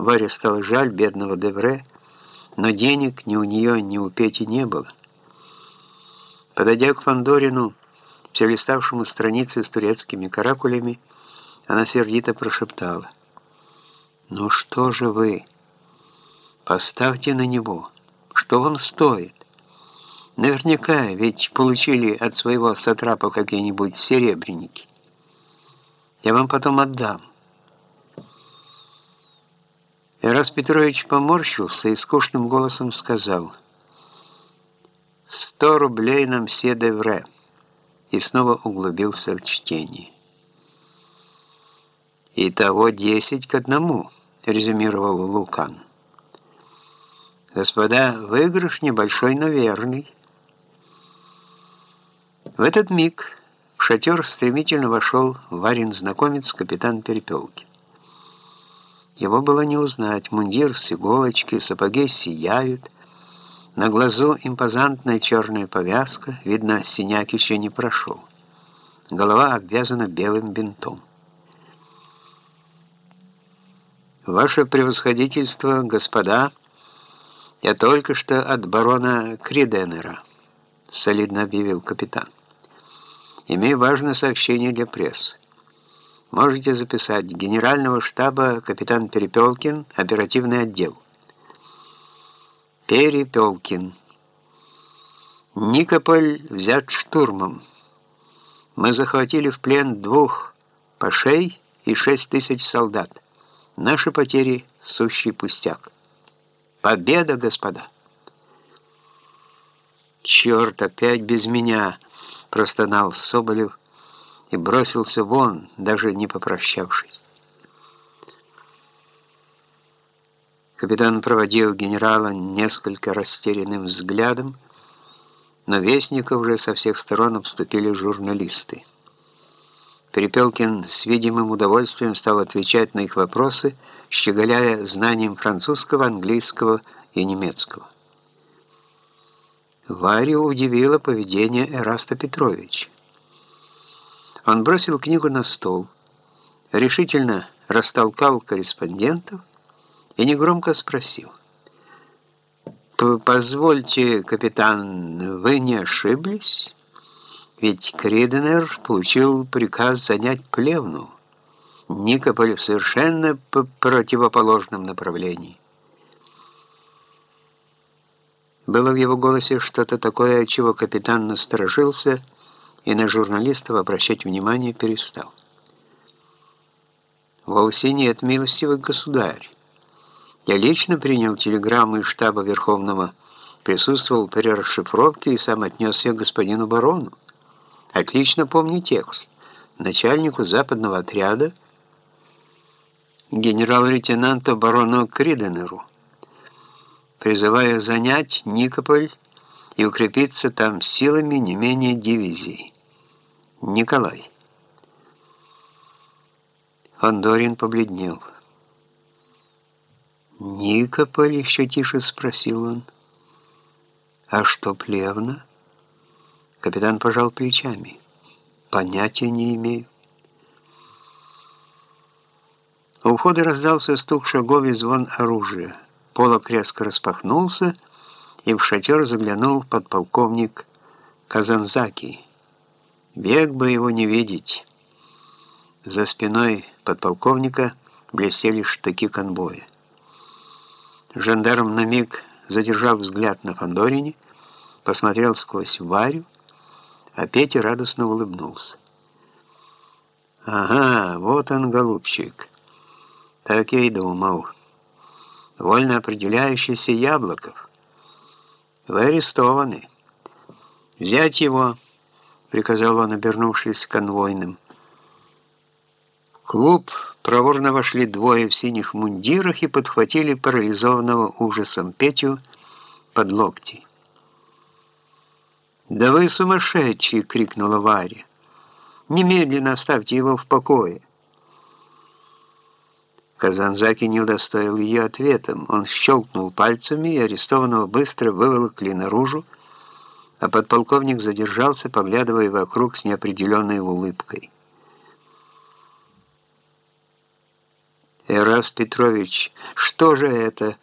Варе стало жаль бедного Девре, но денег ни у нее, ни у Пети не было. Подойдя к Фандорину, все листавшему страницы с турецкими каракулями, она сердито прошептала. «Ну что же вы? Поставьте на него. Что вам стоит? Наверняка ведь получили от своего сатрапа какие-нибудь серебряники. Я вам потом отдам». Ирас Петрович поморщился и скучным голосом сказал «Сто рублей нам все девре» и снова углубился в чтение. «Итого десять к одному», — резюмировал Лукан. «Господа, выигрыш небольшой, но верный». В этот миг в шатер стремительно вошел Варин знакомец, капитан Перепелки. Его было не узнать. Мундир с иголочки, сапоги сияют. На глазу импозантная черная повязка. Видно, синяк еще не прошел. Голова обвязана белым бинтом. «Ваше превосходительство, господа, я только что от барона Криденера», — солидно объявил капитан. «Имею важное сообщение для прессы. Можете записать Генерального штаба капитан Перепелкин, оперативный отдел. Перепелкин. Никополь взят штурмом. Мы захватили в плен двух пашей и шесть тысяч солдат. Наши потери — сущий пустяк. Победа, господа! «Черт, опять без меня!» — простонал Соболев, и бросился вон, даже не попрощавшись. Капитан проводил генерала несколько растерянным взглядом, но вестника уже со всех сторон обступили журналисты. Перепелкин с видимым удовольствием стал отвечать на их вопросы, щеголяя знанием французского, английского и немецкого. Варю удивило поведение Эраста Петровича. Он бросил книгу на стол, решительно растолкал корреспондентов и негромко спросил. «Позвольте, капитан, вы не ошиблись? Ведь Криденер получил приказ занять Плевну, Никополь в совершенно противоположном направлении». Было в его голосе что-то такое, от чего капитан насторожился и на журналистов обращать внимание перестал. Вовсе нет, милостивый государь. Я лично принял телеграмму из штаба Верховного, присутствовал при расшифровке и сам отнес ее господину барону. Отлично помню текст. Начальнику западного отряда генерал-лейтенанту барону Криденеру, призывая занять Никополь и укрепиться там силами не менее дивизии. Николай. Фандорин побледнел. «Никополь?» — еще тише спросил он. «А что плевно?» Капитан пожал плечами. «Понятия не имею». У входа раздался стук шагов и звон оружия. Полок резко распахнулся, и в шатер заглянул подполковник Казанзаки. Бег бы его не видеть. За спиной подполковника блестели штыки конвоя. Жандарм на миг, задержав взгляд на Фандорине, посмотрел сквозь Варю, а Петя радостно улыбнулся. «Ага, вот он, голубчик. Так я и думал. Вольно определяющийся Яблоков». «Вы арестованы. Взять его», — приказал он, обернувшись конвойным. В клуб проворно вошли двое в синих мундирах и подхватили парализованного ужасом Петю под локти. «Да вы сумасшедший!» — крикнула Варя. «Немедленно оставьте его в покое!» Казанзаки не удостоил ее ответом. Он щелкнул пальцами, и арестованного быстро выволокли наружу, а подполковник задержался, поглядывая вокруг с неопределенной улыбкой. Эрас Петрович, что же это?»